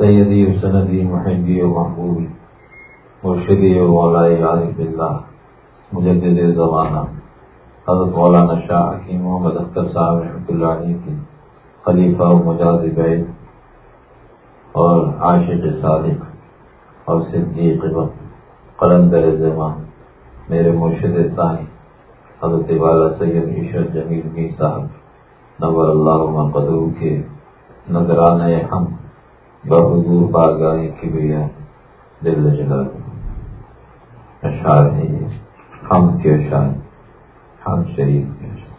سیدی و سندی محبی و محبوبی مرشدی و مولائی عارف اللہ، مجدد زمانہ، حضرت مولانا شاہ حکیم محمد اختر صاحب رحمۃ اللہ علیہ کی خلیفہ و مجاز بیت اور عاشق صادق اور صدیق قلندر زمان، میرے مرشد ثانی، حضرت والا سید عشر جمیل می صاحب، نور اللہ قدو کے نظرانے ہم بحضور باغاہ کی بیا دل جلال اشعار ہے یہ۔ ہم کے اشعار ہم شریف کے اشعار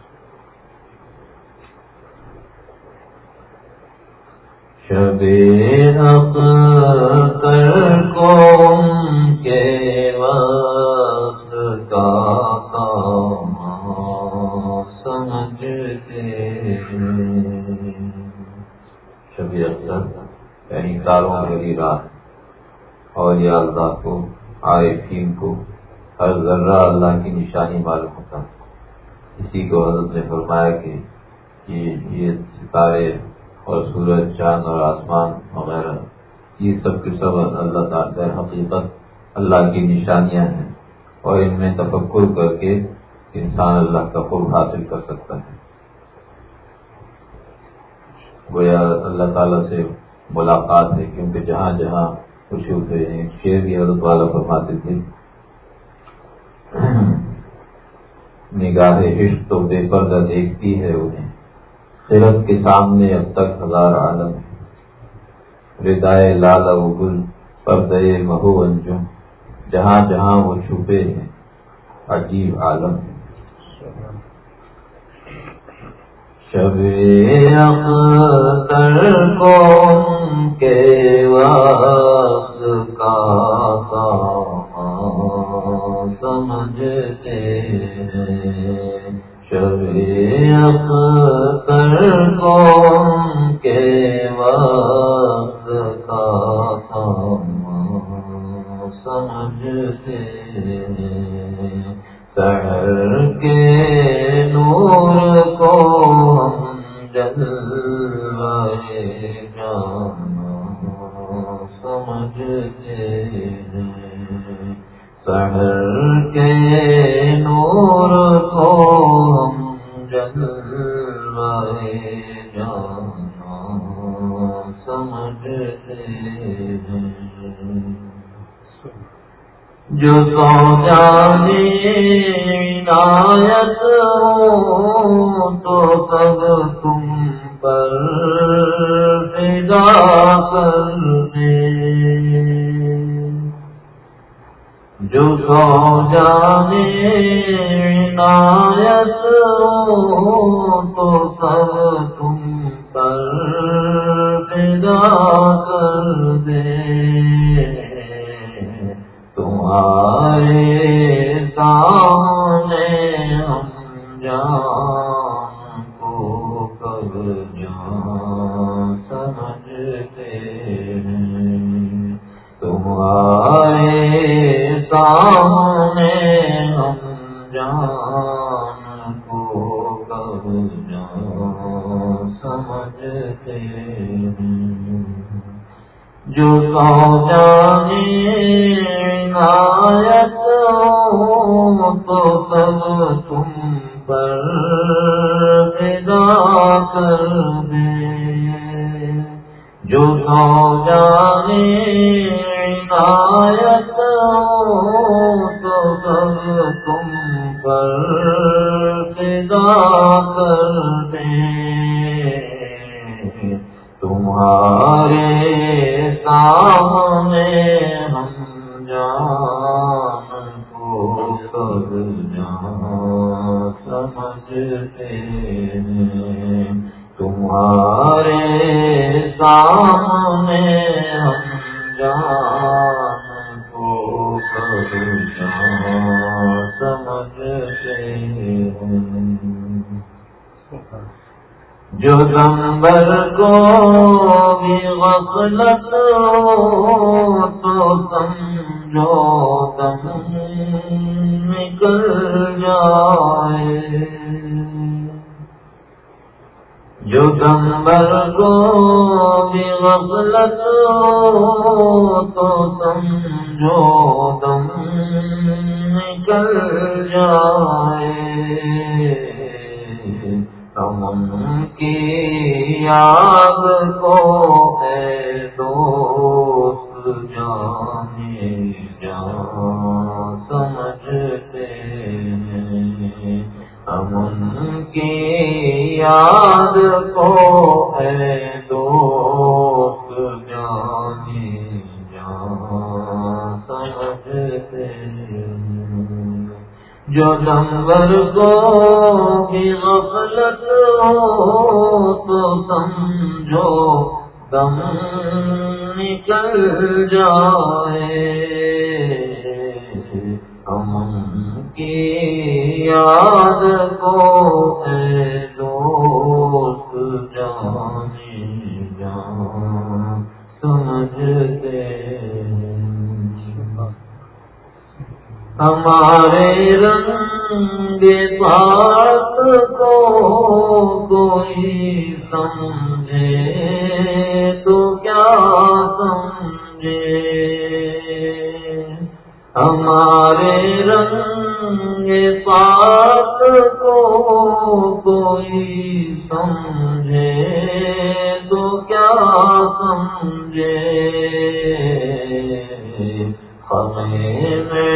شب حق کر قوم کے وقت کا کام سمجھتے شبی اکثر یعنی کاروں والی رات اور یا اللہ کو، آئے فیم کو ہر ذرہ اللہ کی نشانی معلوم ہوتا۔ اسی کو حضرت نے فرمایا کہ یہ ستارے اور سورج، چاند اور آسمان وغیرہ، یہ سب کے سب اللہ تعالی حقیقت اللہ کی نشانیاں ہیں۔ اور ان میں تفکر کر کے انسان اللہ کا قرب حاصل کر سکتا ہے۔ گویا اللہ تعالیٰ سے ملاقات ہے کیونکہ جہاں جہاں خوشی ہوتے ہیں، شیر کی حضرت والا فرماتے تھے۔ نگاہ عشق تو بے پردہ دیکھتی ہے انہیں۔ خرت کے سامنے اب تک ہزار عالم ردائے لال و گل پردے مہو انجم۔ جہاں جہاں وہ چھپے ہیں، عجیب عالم ہے شب اختر کو کے وقت جانی عنایت تو سر تم پر فدا کر دے۔ تمہارا تمہارے سامنے ہم جان کو سب جان سمجھتے ہیں۔ تمہارے سامنے ہم جان کو سب جان سمجھتے ہیں۔ جو دمبر غفلت تو سمجھو دم نکل جائے جو دمبر کو بھی غفلت تو سمجھو دم نکل جائے تم کی یاد جانے جان سمجھتے امن کی یاد کو ہے دوست جانی جان سمجھتے جو جنگل کو بھی غفلت ہو تو سمجھو دم چل جائے۔ پاک کو کوئی سمجھے تو کیا سمجھے؟ ہمیں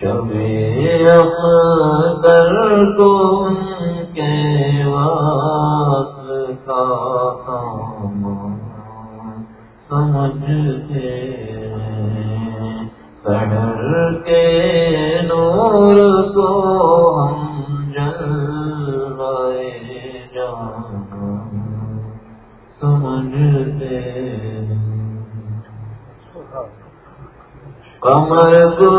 کے کا سمجھتے کے نور کو ہم جلوائے جانا سمجھتے کمر کو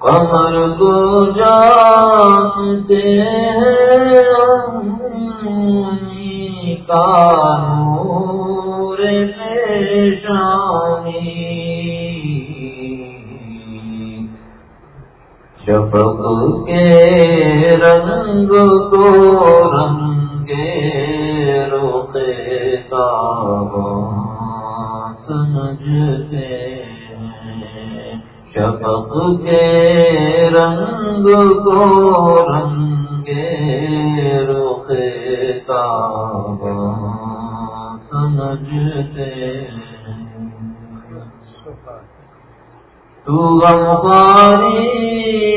کمر کو جانتے کا نور شانی رنگ کو رنگے روتے کا سمجھتے شفق کے رنگ کو رنگے روتے کا سمجھتے تو غمخاری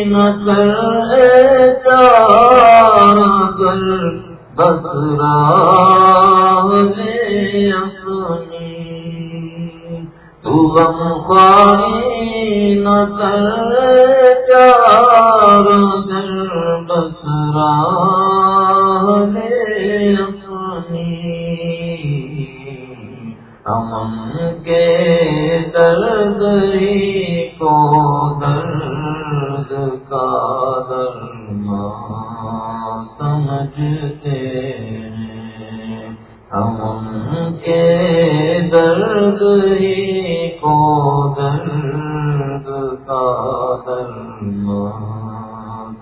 نہ کر کر بس راہ اپنی تو غمخاری نہ کر کر بس راہ اپنی ہم کے درد کو درد کا درما سمجھتے ہم کے درد ہی کو درد کا درما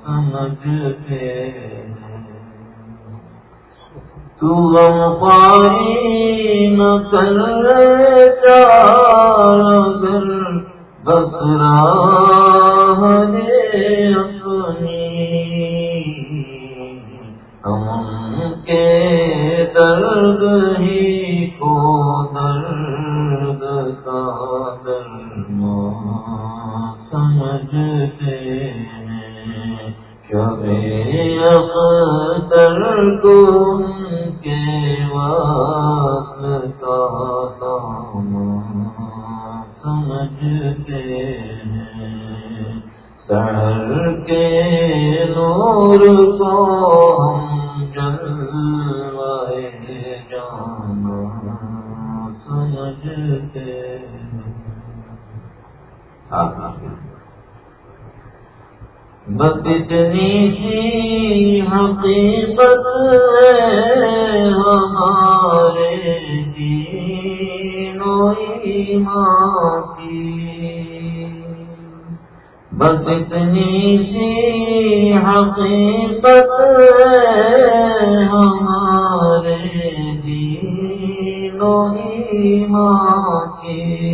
سمجھتے تو پانی نہ کر چار اپنی کے درد ہی حقیقت ہمارے دین و ایمان کی۔ بس اتنی سی حقیقت ہمارے دین و ایمان کی۔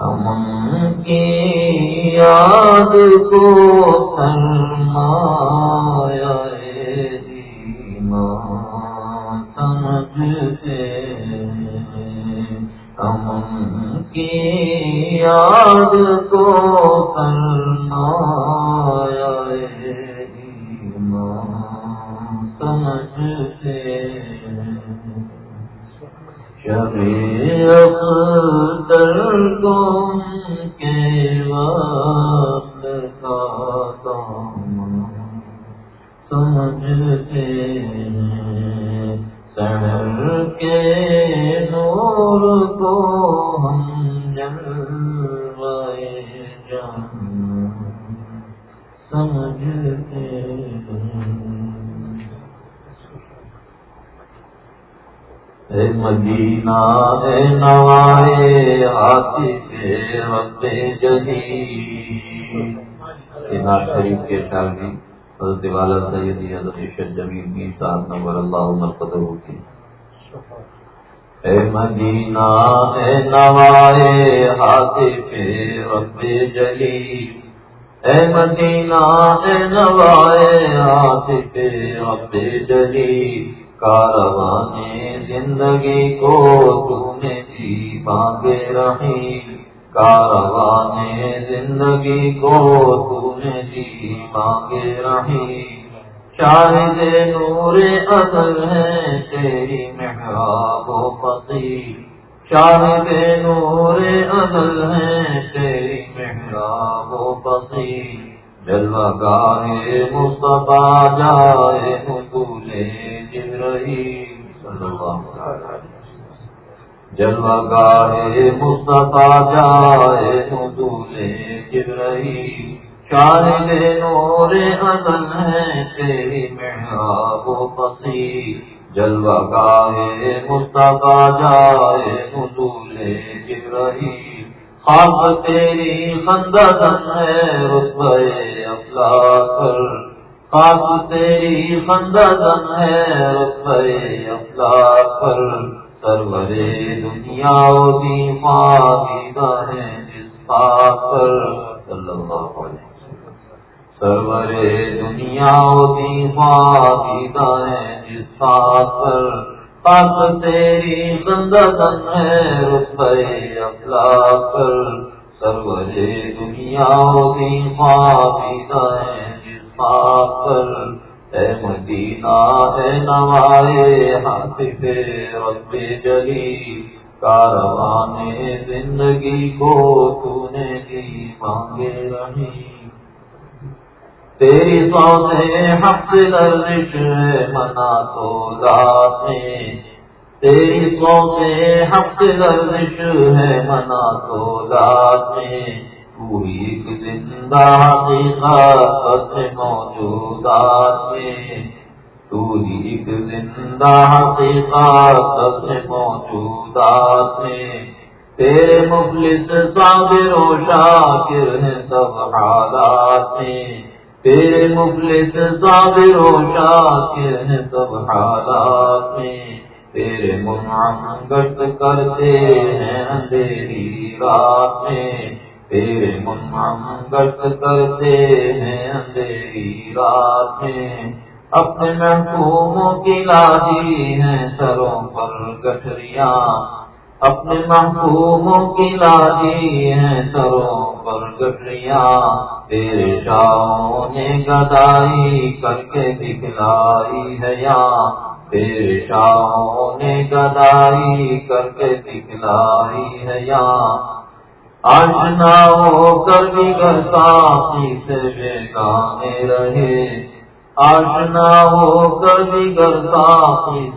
ہم کی یاد کو سن ہاں کے نور کو ہم جلوائے جان سمجھتے اے مدینہ اے نوائے آتی کے رب جدی ناز شریف کے شاگی حضرت والا سیدی حضرت شد جمیل کی صاحب نمبر اللہ مرقدر کی اے مدینہ اے نوائے آتی کے رب جلی اے مدینہ اے نوائے آتی کے رب جلی کاروان زندگی کو تم نے دی باندھے رہی کاروان زندگی کو تم نے دی مانگے رہی شاہد نور اصل ہے تیری محراب و پتی شاہد نور اصل ہے تیری محراب و پتی۔ جلوہ گاہے مصطفیٰ جائے حضولے جلوہ گاہے مصطفیٰ جائے حضولے جبرئی شاہد نور ازل ہے تیری محراب و پسی جلوہ گاہے مصطفیٰ جائے حضولے جبرئی خاص تیری خندن ہے رتبے افلا کر خاص تیری خندن ہے رتبے افلا کر سرورے دنیا دی ماں ہے جس پاکر صلی اللہ علیہ وسلم سرورے دنیا دی ماں ہے جس پاکر پاک تیری خندن ہے رتبے افلا کر سرورے دنیا دی ماں ہے جس پاکر اے مدینہ، اے نوائے ہاتھ پہ رب جلی، کاروان زندگی کو تو نے دی مانگے رہی۔ تیری سو سے حق لرش منا تو میں۔ تیری سو سے حق لرش ہے منا تو میں۔ پوری ایک زندہ حقیقت موجودات میں۔ تو ایک زندہ حقیقت موجودات میں۔ تیرے مفلس صابر و شاکر ہیں سب حالات میں۔ تیرے مفلس صابر و شاکر ہیں سب حالات میں، تیرے منعم گشت کرتے ہیں اندھیری رات میں۔ تیرے منم گشت کرتے ہیں اندھیری رات میں۔ اپنے محکوموں کی لادی ہیں سروں پر گٹریاں اپنے محکوموں کی لادی ہیں سروں پر گٹریاں تیرے شاہوں نے گدائی کر کے دکھلائی ہے یا تیرے شاہوں نے گدائی کر کے دکھلائی ہے یا آشنا ہو کر بھی کرتا سے بے گانے رہے۔ آشنا ہو کر بھی کرتا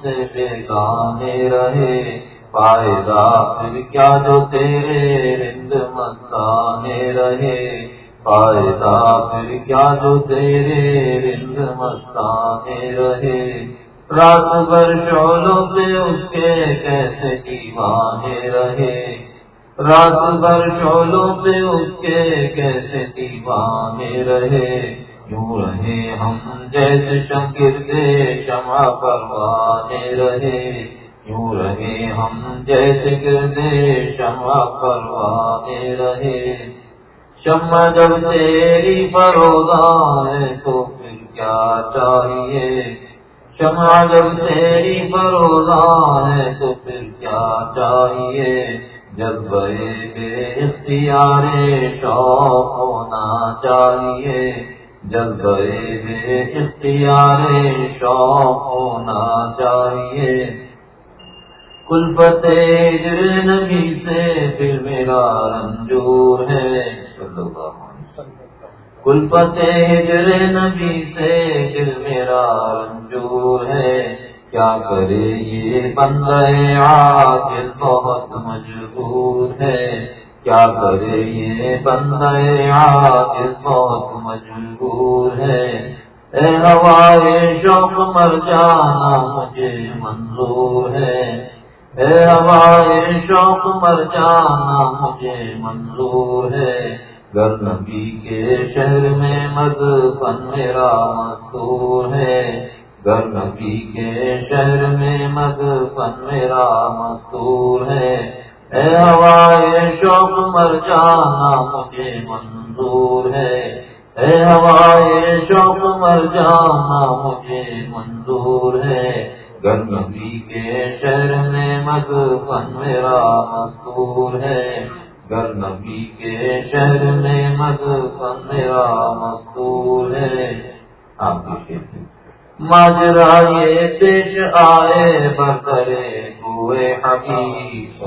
سے بے گانے رہے۔ فائدہ پھر کیا جو تیرے رند مستانے رہے؟ فائدہ پھر کیا جو تیرے رند مستانے رہے؟ رات بھر شولوں سے اس کے کیسے دیوانے رہے؟ رات بھر شولوں سے اس کے کیسے دیوانے رہے؟ یوں رہے ہم جیسے شمکر دے شمع پروانے رہے۔ یوں رہے ہم جیسے گردے شمع پروانے رہے۔ شمع جب تیری پروگا ہے تو پھر کیا چاہیے؟ شمع جب تیری پروگا ہے تو پھر کیا چاہیے؟ جب بے اختیار شوق ہونا چاہیے، جب بے اختیار شوق ہونا چاہیے۔ کل فتح نبی سے پھر میرا رنجور ہے۔ کل فتح نبی سے پھر میرا رنجور ہے۔ کیا کرے یہ بندے آخر بہت مجبور ہے۔ کیا کرے یہ بندے آخر بہت مجبور ہے۔ اے ہوائے شوق مر جانا مجھے منظور ہے۔ اے ہمارے شوق مر جانا مجھے منظور ہے۔ گر نبی کے شہر میں مدفن میرا مزدور ہے۔ گر نبی کے شہر میں مدفن میرا مزدور ہے۔ اے ہوائے شوق مر جانا مجھے منظور ہے۔ اے ہوائے شوق مر جانا مجھے منظور ہے۔ گرمی کے شہر میں مدفن میرا مستور ہے۔ گرمی کے شہر میں مد میرا مستور ہے، آپ ماجرا یہ پیش آئے بکرے ہوئے حقیق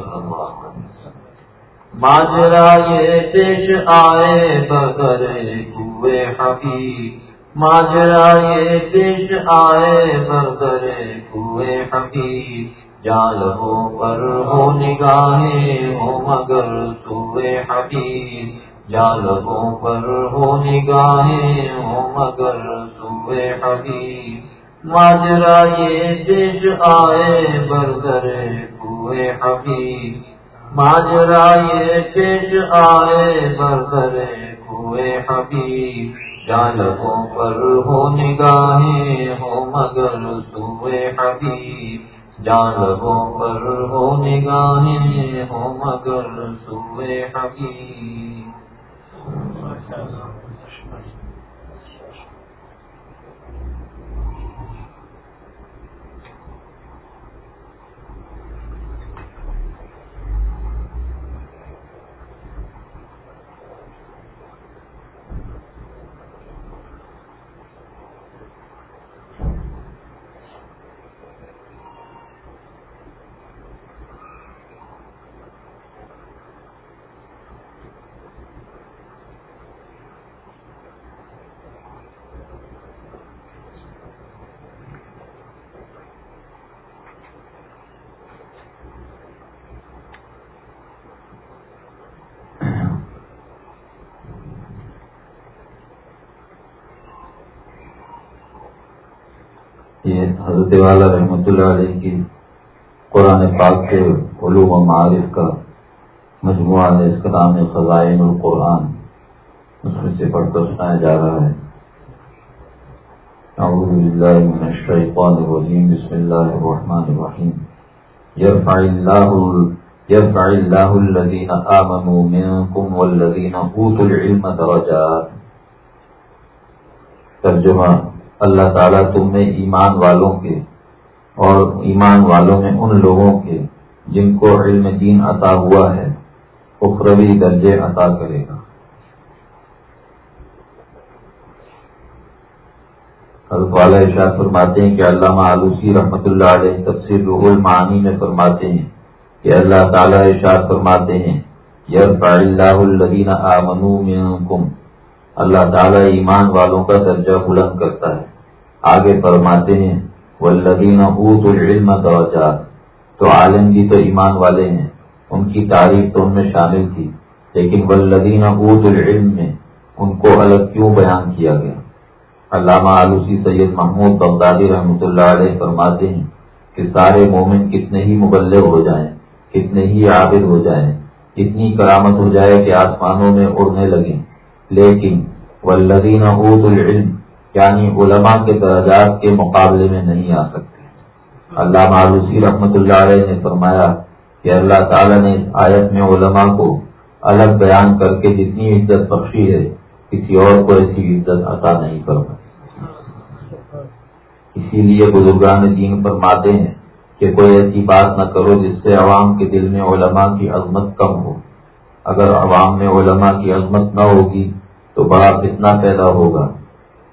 ماجرا یہ پیش آئے بکرے ہوئے حقیق ماجرا یہ پیش آئے برگرے ہوئے حقیق جالوں پر ہو نگاہیں، ہو مگر سوئے حقیق جالوں پر ہو نگاہیں، ہو مگر سوئے حقیق ماجرا یہ پیش آئے برگرے ہوئے حقیق ماجرا یہ پیش آئے برگرے ہوئے حقیق جانبوں پر ہو نگاہیں، ہو مگر سوئے حبیب۔ جان جانبوں پر ہو نگاہیں ہو مگر سوئے حبیب۔ یہ حضرت والا رحمۃ اللہ علیہ کی قرآن پاک کے علوم و معارف کا مجموعہ ہے، اس کا نام ہے خزائن القرآن۔ اس میں سے پڑھ کر سنایا جا رہا ہے۔ اعوذ باللہ من الشیطان الرجیم، بسم اللہ الرحمن الرحیم۔ یرفع اللہ يرفع الله الذين آمنوا منكم والذين أوتوا العلم درجات۔ ترجمہ اللہ تعالیٰ تم میں ایمان والوں کے اور ایمان والوں میں ان لوگوں کے جن کو علم دین عطا ہوا ہے، اخروی درجے عطا کرے گا۔ والا ارشاد فرماتے ہیں کہ علامہ آلوسی رحمۃ اللہ علیہ تفسیر روح المعانی میں فرماتے ہیں کہ اللہ تعالیٰ ارشاد فرماتے ہیں، یرفع اللہ الدین منکم اللہ تعالیٰ ایمان والوں کا درجہ بلند کرتا ہے۔ آگے فرماتے ہیں والذین اوت العلم درجات۔ تو عالم بھی تو ایمان والے ہیں۔ ان کی تعریف تو ان میں شامل تھی۔ لیکن والذین اوت العلم میں ان کو الگ کیوں بیان کیا گیا؟ علامہ آلوسی سید محمود بغدادی رحمۃ اللہ علیہ فرماتے ہیں کہ سارے مومن کتنے ہی مبلغ ہو جائیں، کتنے ہی عابد ہو جائیں، اتنی کرامت ہو جائے کہ آسمانوں میں اڑنے لگیں۔ لیکن والذین اوت العلم یعنی علماء کے درجات کے مقابلے میں نہیں آ سکتے۔ علامہ آلوسی رحمۃ اللہ علیہ نے فرمایا کہ اللہ تعالیٰ نے آیت میں علماء کو الگ بیان کر کے جتنی عزت بخشی ہے، کسی اور کو ایسی عزت عطا نہیں کرتا اسی لیے بزرگان دین فرماتے ہیں کہ کوئی ایسی بات نہ کرو جس سے عوام کے دل میں علماء کی عظمت کم ہو۔ اگر عوام میں علماء کی عظمت نہ ہوگی تو بڑا فتنہ پیدا ہوگا۔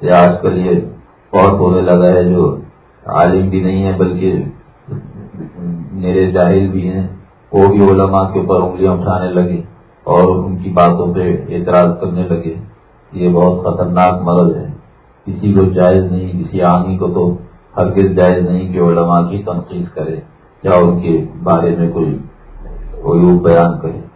یہ آج کل یہ بہت ہونے لگا ہے جو عالم بھی نہیں ہے بلکہ میرے جاہل بھی ہیں۔ وہ بھی علماء کے اوپر انگلیاں اٹھانے لگے اور ان کی باتوں پہ اعتراض کرنے لگے۔ یہ بہت خطرناک مرض ہے۔ کسی کو جائز نہیں، کسی آدمی کو تو ہرگز جائز نہیں کہ علماء کی تنقید کرے یا ان کے بارے میں کوئی عیوب بیان کرے۔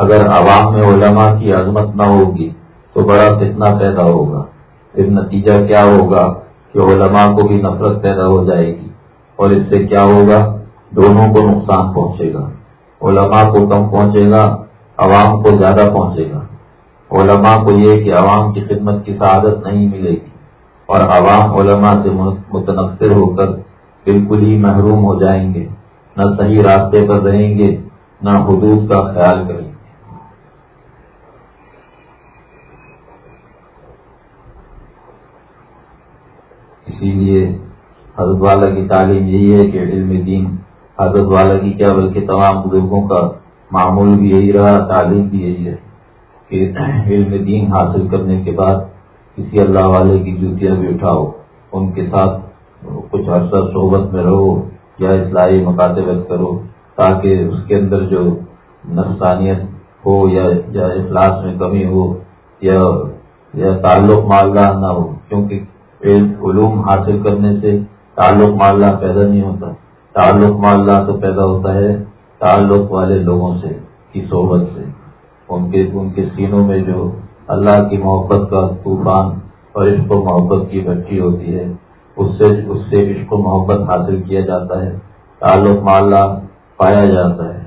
اگر عوام میں علماء کی عظمت نہ ہوگی تو بڑا فتنہ پیدا ہوگا۔ پھر نتیجہ کیا ہوگا کہ علماء کو بھی نفرت پیدا ہو جائے گی اور اس سے کیا ہوگا؟ دونوں کو نقصان پہنچے گا۔ علماء کو کم پہنچے گا، عوام کو زیادہ پہنچے گا۔ علماء کو یہ کہ عوام کی خدمت کی سعادت نہیں ملے گی اور عوام علماء سے متنفر ہو کر بالکل ہی محروم ہو جائیں گے۔ نہ صحیح راستے پر رہیں گے، نہ حدود کا خیال کریں گے۔ اسی لیے حضرت والا کی تعلیم یہی ہے کہ علم دین، حضرت والا کی کیا بلکہ تمام بزرگوں کا معمول بھی یہی رہا، تعلیم بھی یہی ہے کہ علم دین حاصل کرنے کے بعد کسی اللہ والے کی جوتیاں بھی اٹھاؤ، ان کے ساتھ کچھ عرصہ صحبت میں رہو یا اصلاحی مکاتبت کرو تاکہ اس کے اندر جو نفسانیت ہو یا یا اخلاص میں کمی ہو یا یا تعلق ماللہ نہ ہو، کیونکہ علوم حاصل کرنے سے تعلق ماللہ پیدا نہیں ہوتا۔ تعلق ماللہ تو پیدا ہوتا ہے تعلق والے لوگوں سے، کی صحبت سے۔ ان کے ان کے سینوں میں جو اللہ کی محبت کا طوفان اور عشق و محبت کی بچی ہوتی ہے، اس سے اس سے عشق و محبت حاصل کیا جاتا ہے، تعلق ماللہ پایا جاتا ہے۔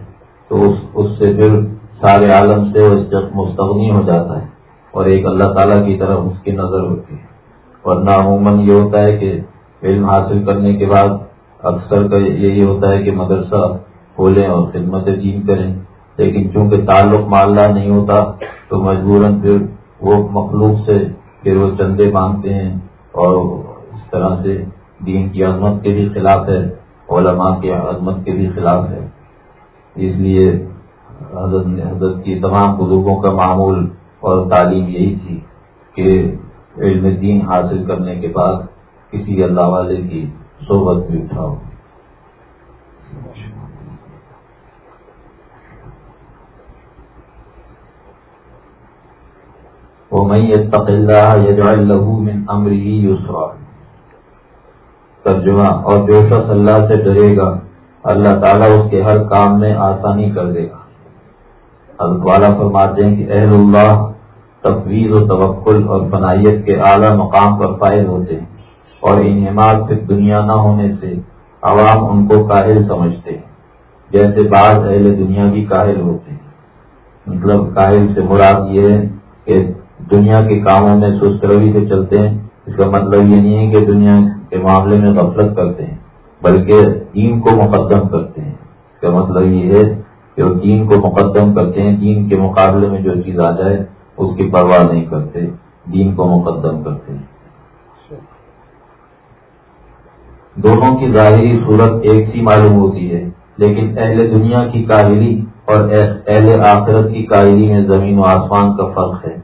تو اس اس سے پھر سارے عالم سے مستغنی ہو جاتا ہے اور ایک اللہ تعالیٰ کی طرف اس کی نظر ہوتی ہے۔ ورنہ عموماً یہ ہوتا ہے کہ علم حاصل کرنے کے بعد اکثر کا یہی ہوتا ہے کہ مدرسہ کھولیں اور خدمت دین کریں۔ لیکن چونکہ تعلق ماللہ نہیں ہوتا، تو مجبوراً پھر وہ مخلوق سے پھر وہ چندے مانگتے ہیں اور اس طرح سے دین کی عظمت کے بھی خلاف ہے، علماء کی عظمت کے بھی خلاف ہے۔ اس لیے حضرت حضرت کی تمام بزرگوں کا معمول اور تعلیم یہی تھی کہ علم دین حاصل کرنے کے بعد کسی اللہ والے کی صحبت بھی اٹھاؤ۔ ترجمہ اور جو شخص اللہ سے ڈرے گا، اللہ تعالیٰ اس کے ہر کام میں آسانی کر دے گا۔ حضرت والا فرماتے ہیں کہ اہل اللہ تفویض و توکل اور فنائیت کے اعلیٰ مقام پر فائد ہوتے ہیں اور ان صرف دنیا نہ ہونے سے عوام ان کو کاہل سمجھتے ہیں، جیسے بعض اہل دنیا بھی کاہل ہوتے ہیں۔ مطلب کاہل سے مراد یہ ہے کہ دنیا کے کاموں میں سست روی سے چلتے ہیں، اس کا مطلب یہ نہیں ہے کہ دنیا کے معاملے میں غفلت کرتے ہیں، بلکہ دین کو مقدم کرتے ہیں۔ اس کا مطلب یہ ہے کہ وہ دین کو مقدم کرتے ہیں، دین کے مقابلے میں جو چیز آ جائے اس کی پرواہ نہیں کرتے، دین کو مقدم کرتے ہیں۔ دونوں کی ظاہری صورت ایک سی معلوم ہوتی ہے، لیکن اہل دنیا کی کاہلی اور اہل آخرت کی کاہلی میں زمین و آسمان کا فرق ہے۔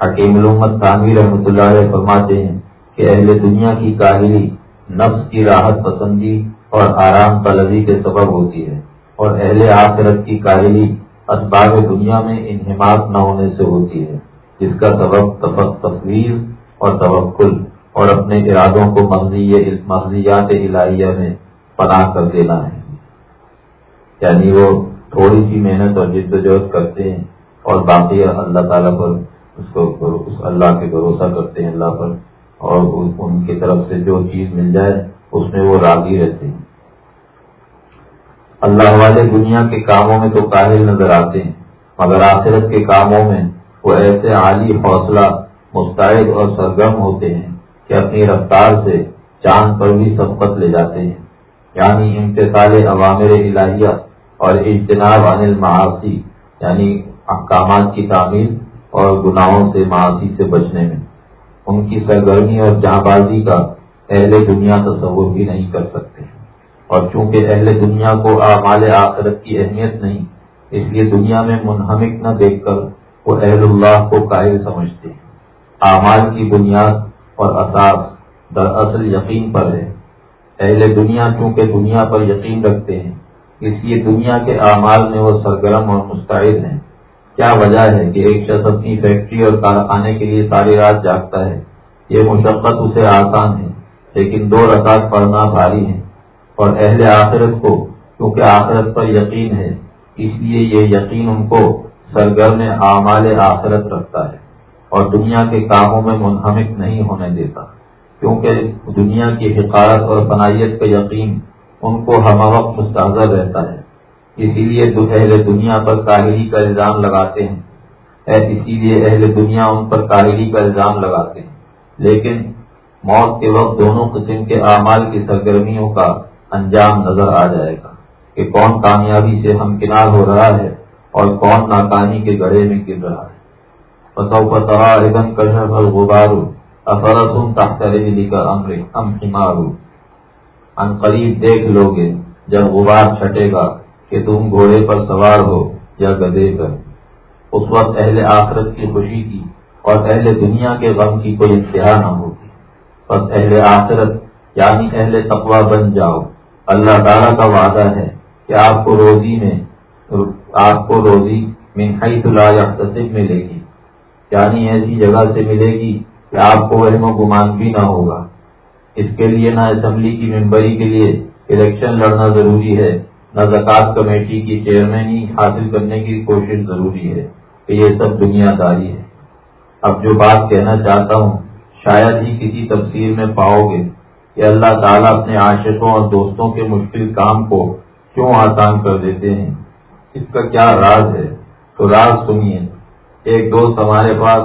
حکیم الامت تانوی رحمۃ اللہ علیہ فرماتے ہیں کہ اہل دنیا کی کاہلی نفس کی راحت پسندی اور آرام طلبی کے سبب ہوتی ہے، اور اہل آخرت کی کاہلی اسباب دنیا میں انہمات نہ ہونے سے ہوتی ہے۔ جس کا سبب تصویر اور توکل اور اپنے ارادوں کو مغزیات الہیہ میں پناہ کر دینا ہے۔ یعنی وہ تھوڑی سی محنت اور جد جہد کرتے ہیں اور باقی اللہ تعالیٰ پر اس کو اس اللہ کے بھروسہ کرتے ہیں اللہ پر اور ان کی طرف سے جو چیز مل جائے اس میں وہ راضی رہتے ہیں۔ اللہ والے دنیا کے کاموں میں تو کاہل نظر آتے ہیں، مگر آخرت کے کاموں میں وہ ایسے عالی حوصلہ، مستعد اور سرگرم ہوتے ہیں کہ اپنی رفتار سے چاند پر بھی سبقت لے جاتے ہیں۔ یعنی امتسال عوامر الہیہ اور اجتناب عن المعاصی یعنی احکامات کی تعمیر اور گناہوں سے معاشی سے بچنے میں۔ ان کی سرگرمی اور جہاں بازی کا اہل دنیا تصور بھی نہیں کر سکتے۔ اور چونکہ اہل دنیا کو اعمال آخرت کی اہمیت نہیں، اس لیے دنیا میں منہمک نہ دیکھ کر وہ اہل اللہ کو قائل سمجھتے ہیں۔ اعمال کی بنیاد اور اساس دراصل یقین پر ہے۔ اہل دنیا چونکہ دنیا پر یقین رکھتے ہیں، اس لیے دنیا کے اعمال میں وہ سرگرم اور مستعد ہیں۔ کیا وجہ ہے کہ ایک شخص اپنی فیکٹری اور کارخانے کے لیے ساری رات جاگتا ہے؟ یہ مشقت اسے آسان ہے، لیکن دو رکعت پڑھنا بھاری ہے۔ اور اہل آخرت کو، کیونکہ آخرت پر یقین ہے، اس لیے یہ یقین ان کو سرگرم اعمال آخرت رکھتا ہے۔ اور دنیا کے کاموں میں منہمک نہیں ہونے دیتا، کیونکہ دنیا کی حقارت اور فنائیت کا یقین ان کو ہم وقت مستحضر رہتا ہے۔ اسی لیے اہل دنیا پر کاہلی کا الزام لگاتے ہیں اسی لیے اہل دنیا ان پر کاہلی کا الزام لگاتے ہیں۔ لیکن موت کے وقت دونوں قسم کے اعمال کی سرگرمیوں کا انجام نظر آ جائے گا کہ کون کامیابی سے ہم کنار ہو رہا ہے اور کون ناکامی کے گڑے میں گر رہا ہے۔ ان قریب دیکھ لو گے جب غبار چھٹے گا کہ تم گھوڑے پر سوار ہو یا گدے پر۔ اس وقت اہل آخرت کی خوشی کی اور اہل دنیا کے غم کی کوئی انتہا نہ ہوگی بس اہل آخرت یعنی اہل تقوا بن جاؤ۔ اللہ تعالیٰ کا وعدہ ہے کہ آپ کو روزی میں، آپ کو روزی لا تصب ملے گی۔ یعنی ایسی جگہ سے ملے گی کہ آپ کو وہم و گمان بھی نہ ہوگا۔ اس کے لیے نہ اسمبلی کی ممبری کے لیے الیکشن لڑنا ضروری ہے، نہ زکات کمیٹی کی چیئرمینی حاصل کرنے کی کوشش ضروری ہے کہ یہ سب دنیا داری ہے۔ اب جو بات کہنا چاہتا ہوں، شاید ہی کسی تفسیر میں پاؤ گے۔ کہ اللہ تعالیٰ اپنے عاشقوں اور دوستوں کے مشکل کام کو کیوں آسان کر دیتے ہیں؟ اس کا کیا راز ہے؟ تو راز سنیے، ایک دوست ہمارے پاس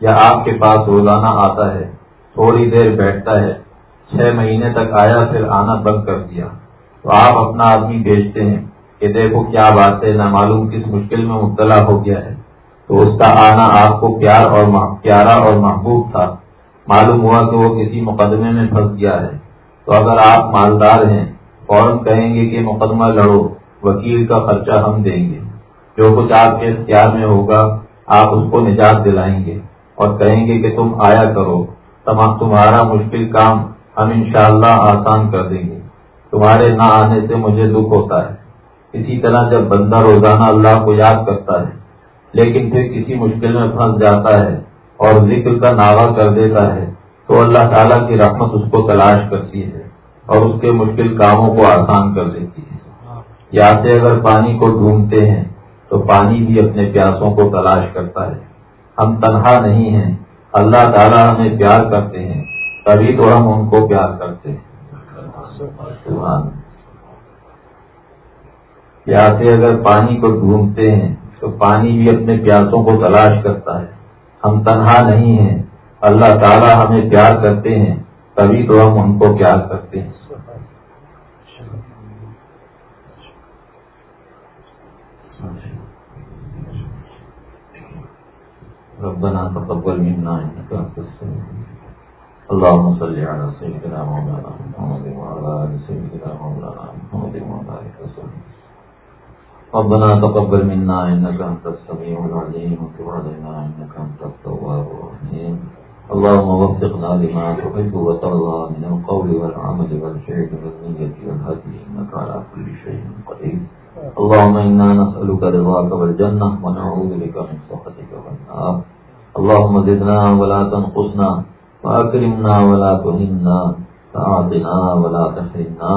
یا آپ کے پاس روزانہ آتا ہے، تھوڑی دیر بیٹھتا ہے، چھ مہینے تک آیا، پھر آنا بند کر دیا۔ تو آپ اپنا آدمی بیچتے ہیں کہ دیکھو کیا بات ہے نہ معلوم کس مشکل میں مبتلا ہو گیا ہے۔ تو اس کا آنا آپ کو پیار اور پیارا اور محبوب تھا۔ معلوم ہوا کہ وہ کسی مقدمے میں پھنس گیا ہے۔ تو اگر آپ مالدار ہیں، فوراً کہیں گے کہ مقدمہ لڑو، وکیل کا خرچہ ہم دیں گے۔ جو کچھ آپ کے اختیار میں ہوگا، آپ اس کو نجات دلائیں گے۔ اور کہیں گے کہ تم آیا کرو۔ تمام تمہارا مشکل کام ہم انشاءاللہ آسان کر دیں گے۔ تمہارے نہ آنے سے مجھے دکھ ہوتا ہے۔ اسی طرح جب بندہ روزانہ اللہ کو یاد کرتا ہے، لیکن پھر کسی مشکل میں پھنس جاتا ہے اور ذکر کا نعوہ کر دیتا ہے، تو اللہ تعالیٰ کی رحمت اس کو تلاش کرتی ہے اور اس کے مشکل کاموں کو آسان کر دیتی ہے۔ یا سے اگر پانی کو ڈھونڈتے ہیں، تو پانی بھی اپنے پیاسوں کو تلاش کرتا ہے۔ ہم تنہا نہیں ہیں، اللہ تعالیٰ ہمیں پیار کرتے ہیں، تبھی تو ہم ان کو پیار کرتے ہیں۔ یا سے اگر پانی کو ڈھونڈتے ہیں، تو پانی بھی اپنے پیاسوں کو تلاش کرتا ہے۔ ہم تنہا نہیں ہیں۔ اللہ تعالیٰ ہمیں پیار کرتے ہیں۔ تبھی تو ہم ان کو پیار کرتے ہیں۔ ربنا تقبل منا انك انت السميع اللهم صل على سيدنا محمد وعلى ال سيدنا محمد وعلى اله وصحبه ربنا تقبل منا انك انت السميع العليم وتب علينا انك انت التواب الرحيم. اللهم وفقنا لما تحب وترضى من القول والعمل والفعل والنية والهدي انك على كل شيء قدير. اللهم انا نسألك رضاك والجنة ونعوذ بك من سخطك والنار. اللهم زدنا ولا تنقصنا، وأكرمنا ولا تهنا، فأعطنا ولا تحرمنا،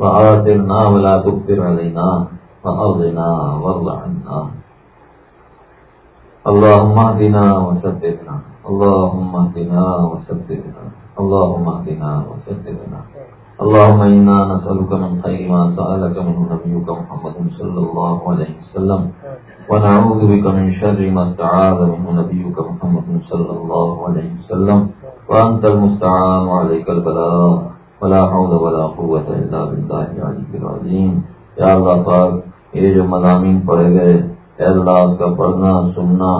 وآثرنا ولا تكثر علينا. وأرضنا وارض عنا. اللهم اهدنا وسددنا. اللهم اهدنا وسددنا. اللهم اهدنا وسددنا. اللهم إنا نسألك من خير ما سألك منه نبيك محمد صلى الله عليه وسلم. ونعوذ بك من شر ما استعاذ منه نبيك محمد صلى الله عليه وسلم. وأنت المستعان وعليك البلاء ولا حول ولا قوة إلا بالله العلي العظيم. یا اللہ پاک یہ جو مضامین پڑھے گئے، اے اللہ اس کا پڑھنا، سننا،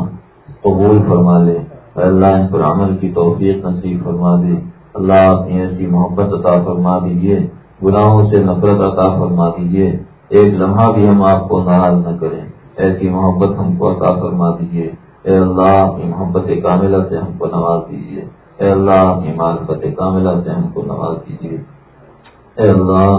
قبول فرما لے۔ اے اللہ ان پر عمل کی توفیق نصیب فرما دے۔ اللہ اپنی ایسی محبت عطا فرما دیجیے گناہوں سے نفرت عطا فرما دیجیے ایک لمحہ بھی ہم آپ کو ناراض نہ کریں۔ ایسی محبت ہم کو عطا فرما دیجیے اے اللہ اپنی محبت کاملہ سے ہم کو نواز دیجیے اے اللہ اپنی محبت کاملہ سے ہم کو نواز دیجیے اے اللہ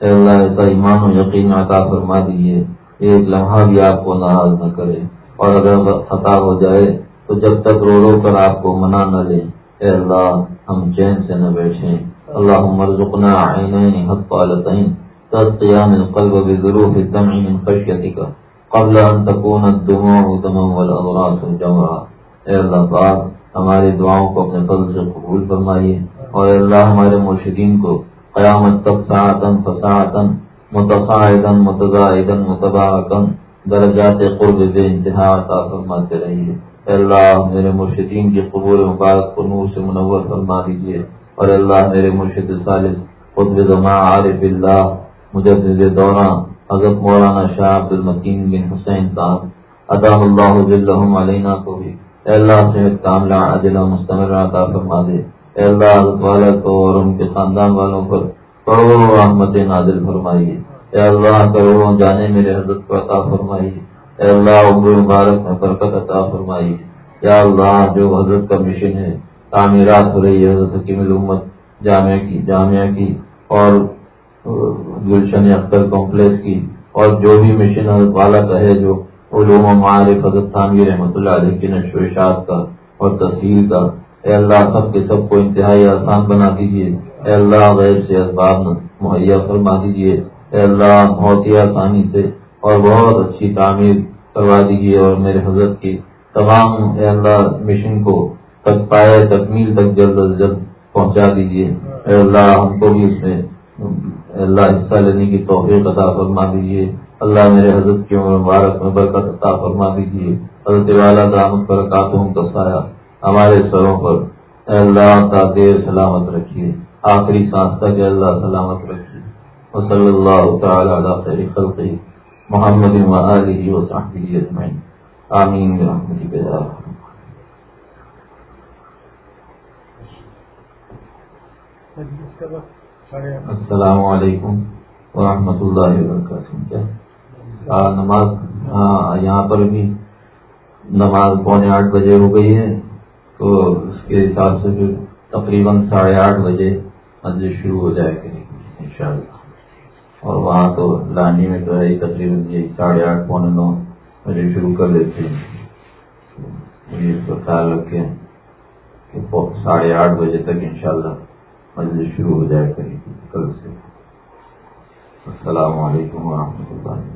اے اللہ ایسا ایمان و یقین عطا فرما دیجیے ایک لمحہ بھی آپ کو ناراض نہ کرے۔ اور اگر خطا ہو جائے، تو جب تک رو رو کر آپ کو منا نہ لیں۔ اے اللہ، ہم چین سے نہ بیٹھیں۔ اللہ مرزقنا عینین حق پالتین تسقیان القلب بظروف الدمع من خشیتک، قبل ان تکون الدموع دما والاغراس جمعا۔ اے اللہ پاک، ہماری دعاؤں کو اپنے فضل سے قبول فرمائیے۔ اور اے اللہ، ہمارے مرشدین کو قیامت تک ساعتن فساعتن متقاعدن متضاعدن متباعکن درجات قرب دے انتہا عطا فرماتے رہیے۔ اے اللہ، میرے مرشدین کی قبول مبارک کو نور سے منور فرما دیجیے۔ اور اللہ، میرے مرشد صالح خطب زماں عارف اللہ، مجدد دورہ، حضرت مولانا شاہ عبد المکین بن حسین صاحب ادام اللہ جلحم کو بھی۔ اے اللہ، صحت کاملہ عدلہ مستمر عطا فرما دے۔ اے اللہ والا کو اور ان کے خاندان والوں پر کروڑوں رحمت نازل فرمائیے اے اللہ، کروڑوں جانے میرے حضرت کو عطا فرمائیے اے اللہ، عمر مبارک میں برکت عطا فرمائی یا اللہ، جو حضرت کا مشن ہے، تعمیرات ہو رہی ہے حضرت حکیم الامت جامعہ کی جامعہ کی اور گلشن اختر کمپلیکس کی اور جو بھی مشن حضرت والا کا ہے، جو علوم و معارف حضرت ثانوی رحمۃ اللہ علیہ کی نشو اشاعت کا اور تحصیل کا اے اللہ، سب کے سب کو انتہائی آسان بنا دیجیے اے اللہ، غیر سے اسباب مہیا فرما دیجیے اے اللہ، بہت ہی آسانی سے اور بہت اچھی تعمیر کروا دیجیے اور میرے حضرت کی۔ تمام اللہ، مشن کو تک پائے، تکمیل تک جلد از جلد پہنچا دیجیے اے اللہ، ہم کو بھی اس میں اللہ، حصہ لینے کی توفیق عطا فرما دیجیے اللہ میرے حضرت کی عمر مبارک میں برکت عطا فرما دیجیے حضرت والا دامت پر کا سایہ۔ ہمارے سروں پر۔ اے اللہ کا دیر سلامت رکھیے۔ آخری سانس تک اللہ سلامت رکھیے۔ وصلی اللہ تعالی علی خیر خلقی۔ محمد وآلہ وصحبہ اجمعین۔ آمین برحمتک یا السلام علیکم ورحمۃ اللہ وبرکاتہ۔ نماز یہاں پر بھی نماز پونے آٹھ بجے ہو گئی ہے۔ تو اس کے حساب سے پھر تقریباً ساڑھے آٹھ بجے مسجد شروع ہو جائے گی ان شاء اللہ اور وہاں تو لانی میں تو ہے تقریباً یہ ساڑھے آٹھ، پونے نو بجے شروع کر دیتے ہیں۔ یہ اس کا خیال رکھیں کہ ساڑھے آٹھ بجے تک انشاءاللہ مسجد شروع ہو جائے گی کل سے۔ السلام علیکم ورحمۃ اللہ۔